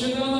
Shiva.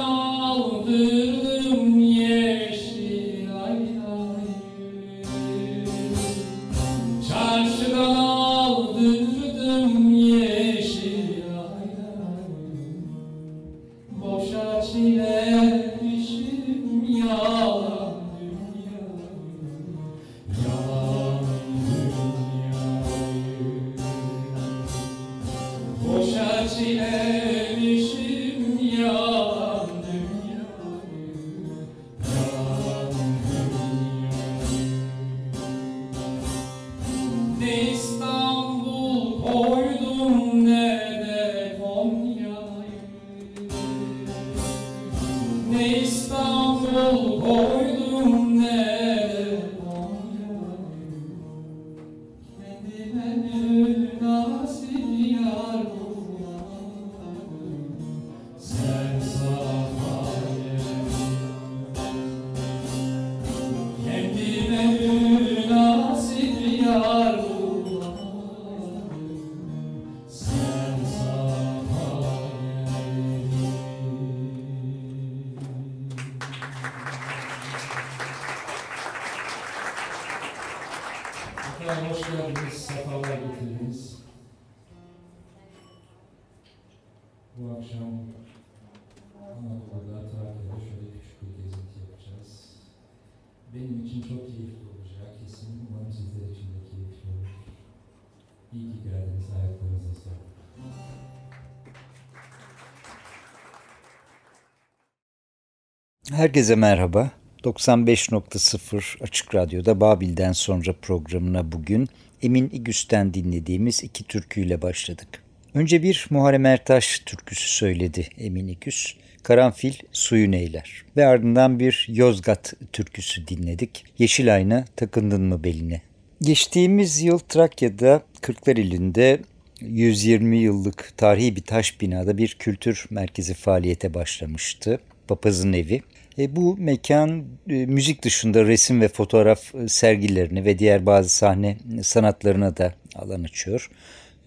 Herkese merhaba. 95.0 Açık Radyo'da Babil'den sonra programına bugün Emin İgüs'ten dinlediğimiz iki türküyle başladık. Önce bir Muharrem Ertaş türküsü söyledi Emin İgüs. Karanfil suyun eyler. Ve ardından bir Yozgat türküsü dinledik. Yeşil ayna takındın mı beline. Geçtiğimiz yıl Trakya'da Kırklareli'nde 120 yıllık tarihi bir taş binada bir kültür merkezi faaliyete başlamıştı. Papazın evi. E, bu mekan e, müzik dışında resim ve fotoğraf e, sergilerini ve diğer bazı sahne sanatlarına da alan açıyor.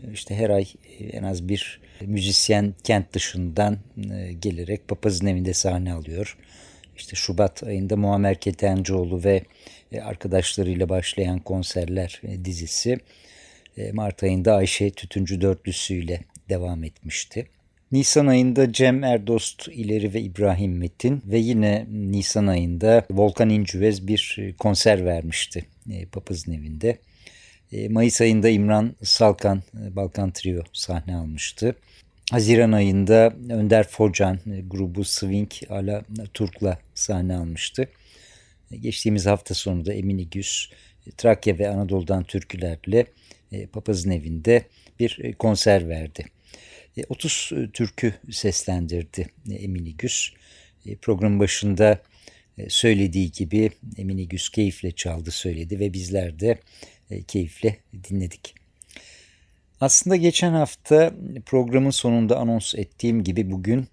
E, İşte her ay e, en az bir müzisyen kent dışından e, gelerek papazın evinde sahne alıyor. İşte Şubat ayında Muammer Ketencoğlu ve e, arkadaşlarıyla başlayan konserler e, dizisi e, Mart ayında Ayşe Tütüncü Dörtlüsü ile devam etmişti. Nisan ayında Cem Erdost İleri ve İbrahim Metin ve yine Nisan ayında Volkan İncüvez bir e, konser vermişti e, Papazın evinde. E, Mayıs ayında İmran Salkan Balkan Trio sahne almıştı. Haziran ayında Önder Focan grubu Swing Ala Turk'la sahne almıştı. Geçtiğimiz hafta sonu da Emin İgüz, Trakya ve Anadolu'dan türkülerle Papazın evinde bir konser verdi. E, 30 türkü seslendirdi e, Emin İgüz. E, Programın başında e, söylediği gibi Emin İgüz keyifle çaldı söyledi ve bizler de e, keyifle dinledik. Aslında geçen hafta programın sonunda anons ettiğim gibi bugün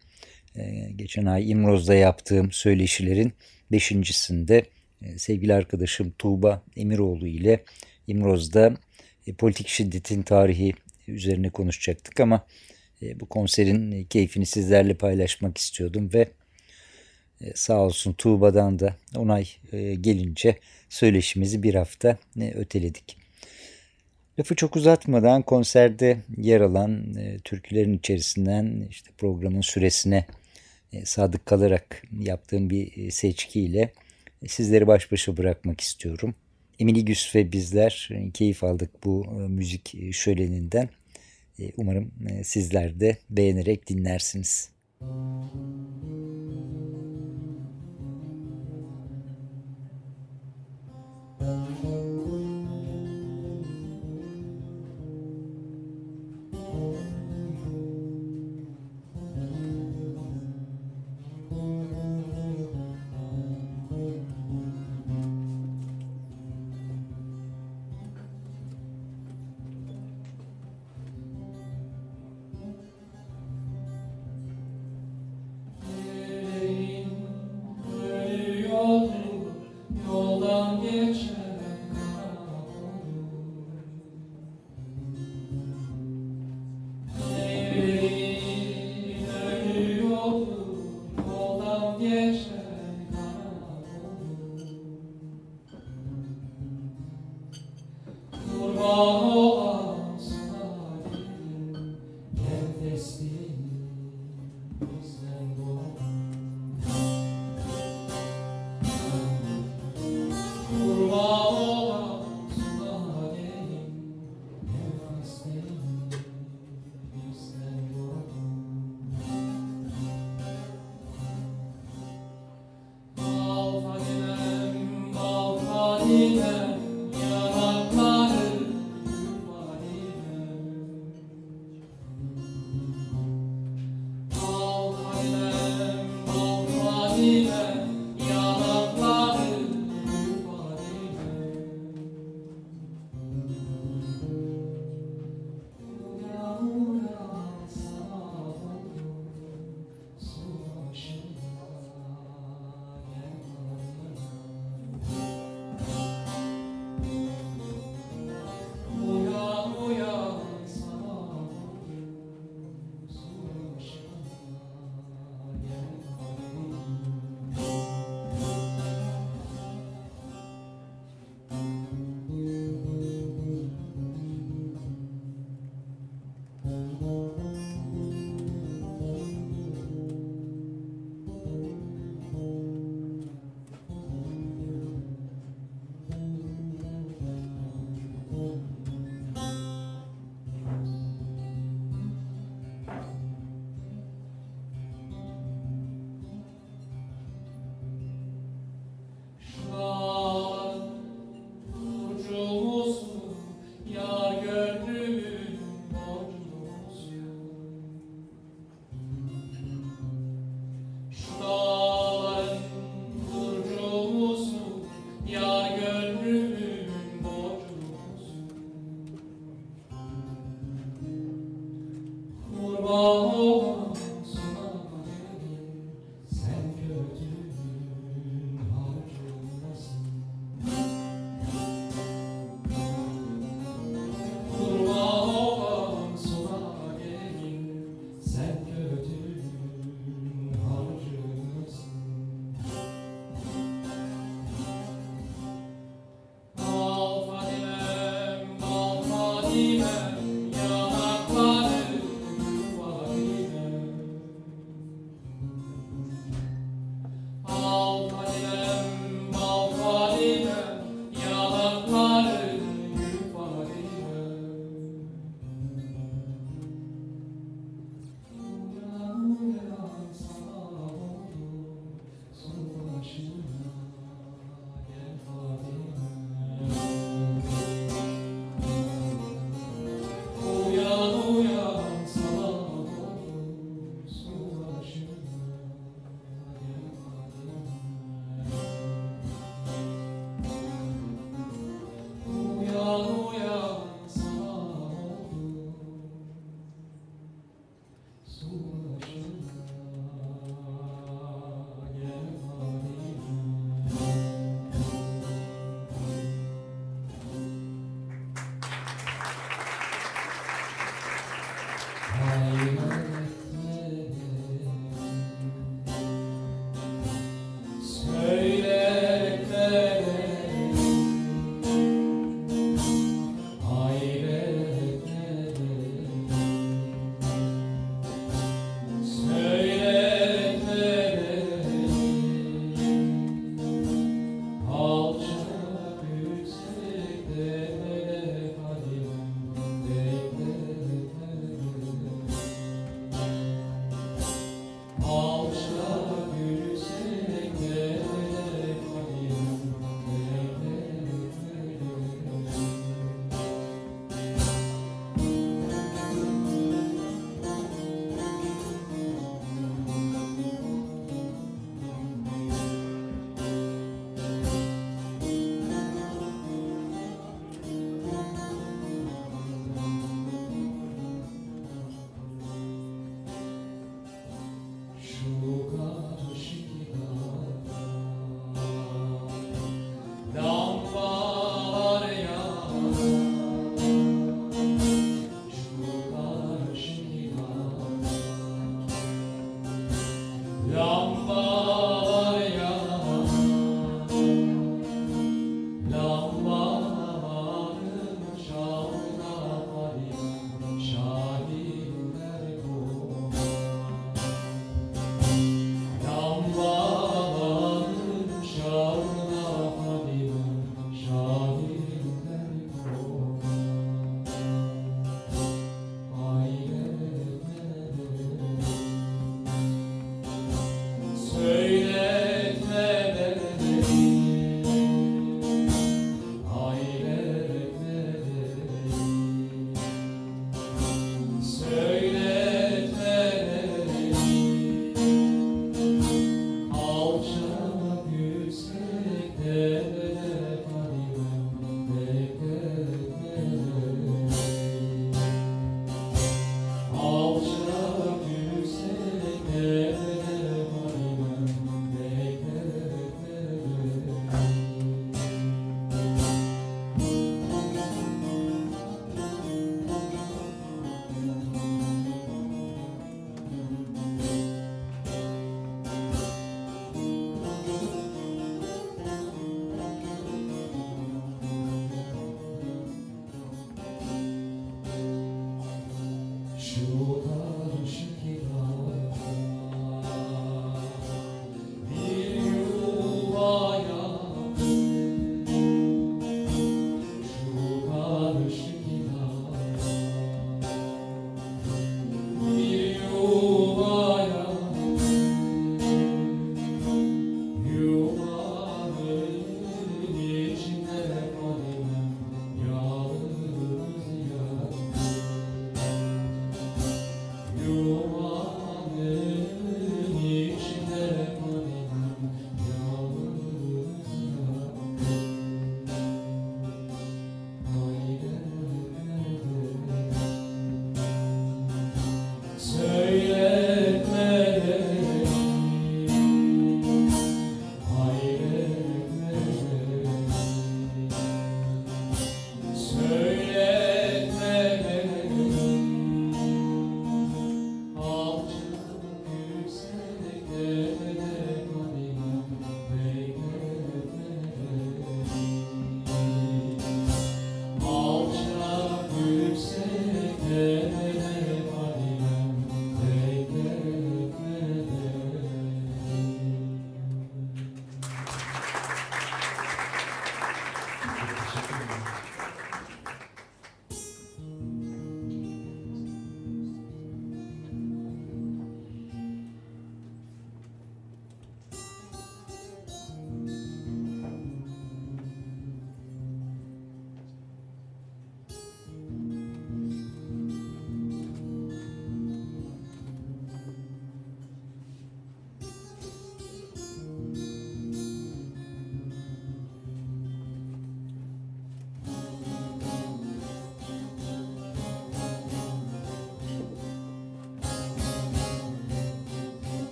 e, geçen ay İmroz'da yaptığım söyleşilerin beşincisinde e, sevgili arkadaşım Tuğba Emiroğlu ile İmroz'da e, politik şiddetin tarihi üzerine konuşacaktık ama e, bu konserin e, keyfini sizlerle paylaşmak istiyordum ve e, sağ olsun Tuğba'dan da onay e, gelince söyleşimizi bir hafta e, öteledik. Lafı çok uzatmadan konserde yer alan e, türkülerin içerisinden işte programın süresine e, sadık kalarak yaptığım bir e, seçkiyle e, sizleri baş başa bırakmak istiyorum. Emily Güs ve bizler e, keyif aldık bu e, müzik e, şöleninden. E, Umarım e, sizler de beğenerek dinlersiniz. Ölü Deus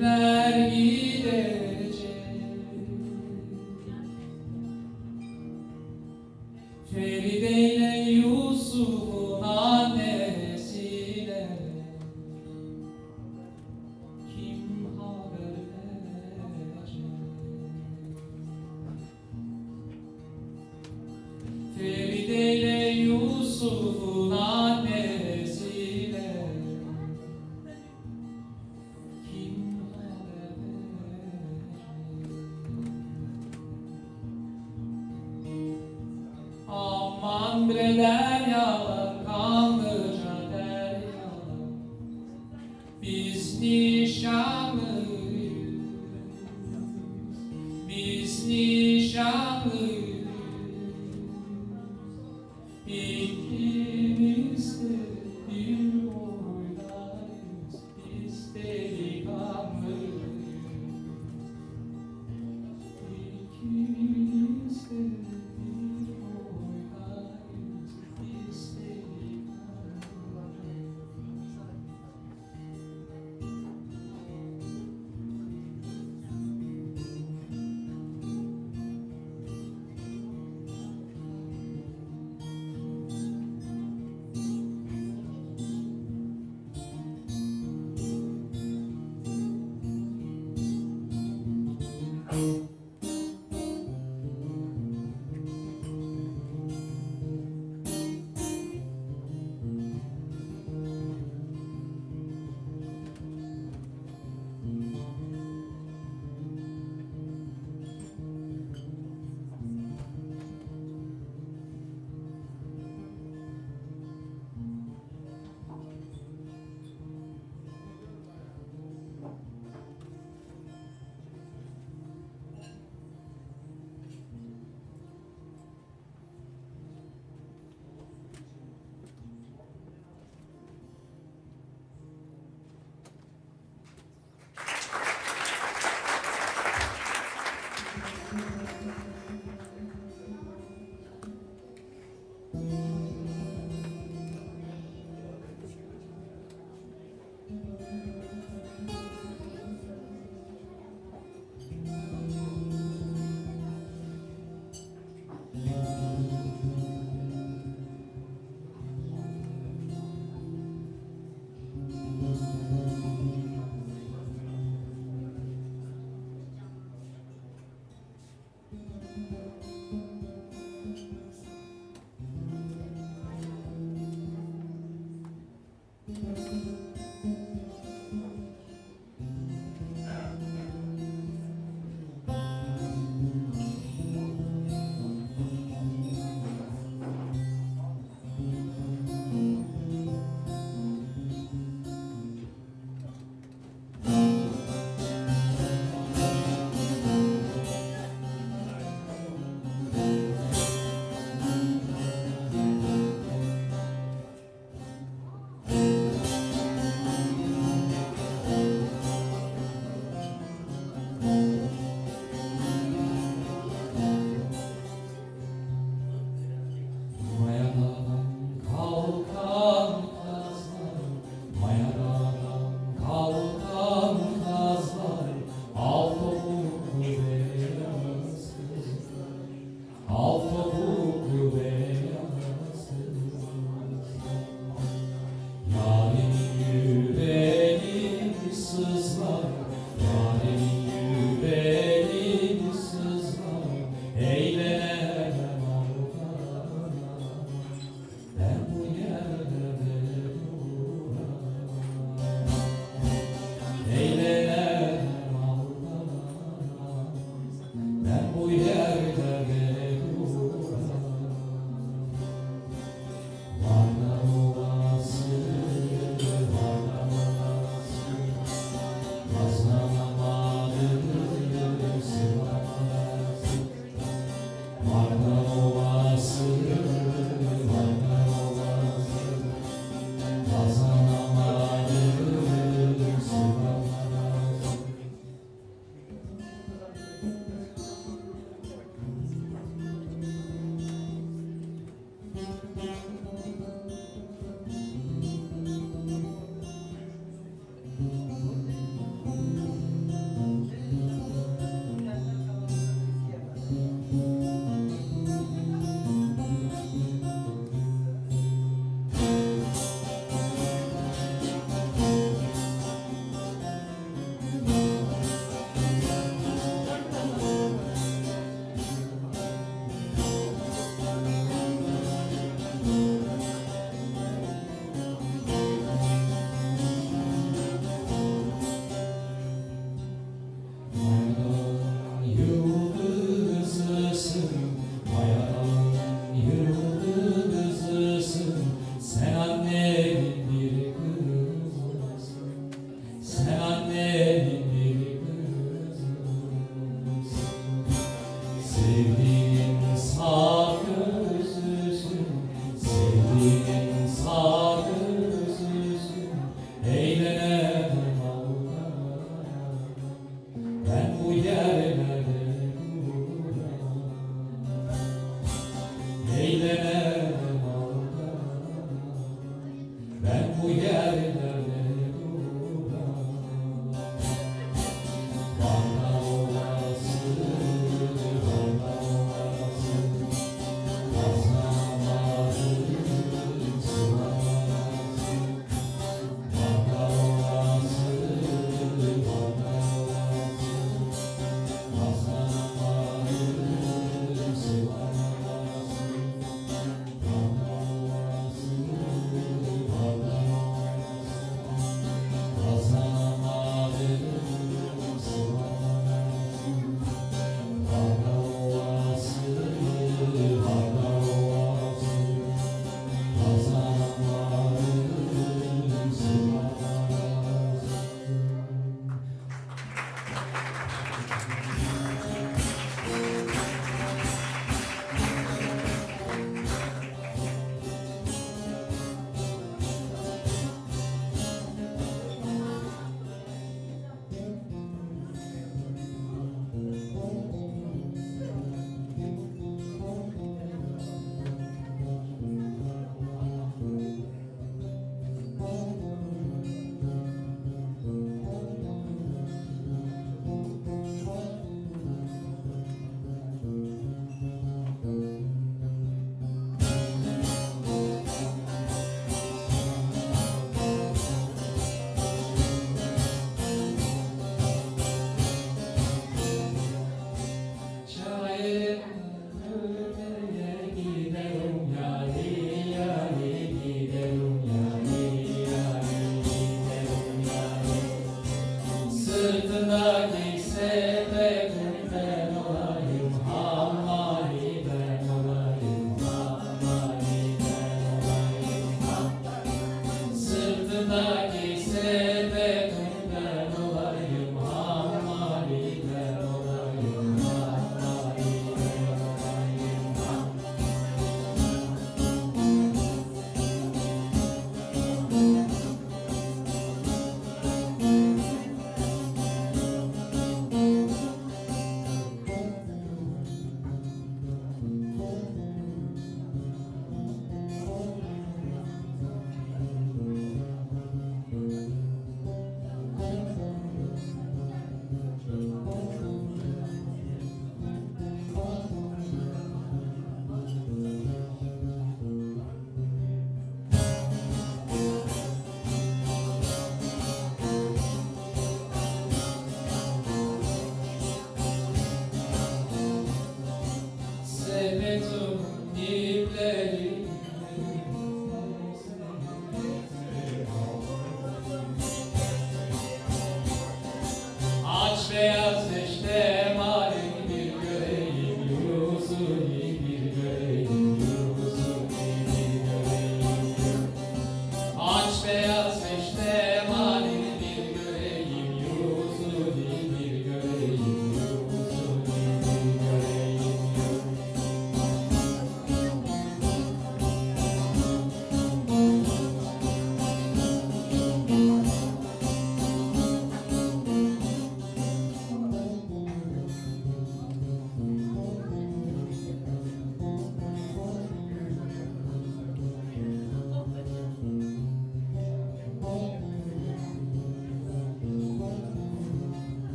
love.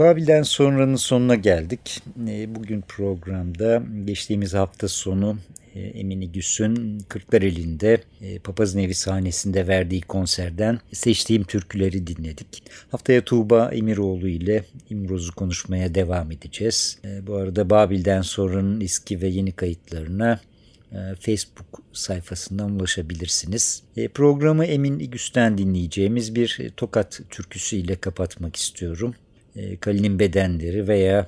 Babil'den sonranın sonuna geldik. E, bugün programda geçtiğimiz hafta sonu e, Emin İgüs'ün Kırklareli'nde e, Papaz Nevi sahnesinde verdiği konserden seçtiğim türküleri dinledik. Haftaya Tuğba Emiroğlu ile İmroz'u konuşmaya devam edeceğiz. Bu arada Babil'den sonranın eski ve yeni kayıtlarına Facebook sayfasından ulaşabilirsiniz. Programı Emin İgüs'ten dinleyeceğimiz bir tokat türküsü ile kapatmak istiyorum. E, Kali'nin bedenleri veya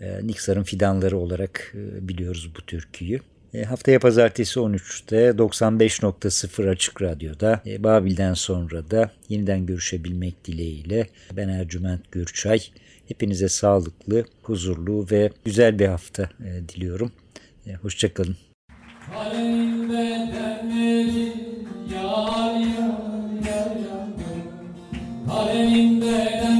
e, Niksar'ın fidanları olarak e, biliyoruz bu türküyü. Haftaya pazartesi 13'te 95.0 Açık Radyo'da Babil'den sonra da yeniden görüşebilmek dileğiyle ben Ercüment Gürçay. Hepinize sağlıklı, huzurlu ve güzel bir hafta diliyorum. Hoşçakalın. Kalemin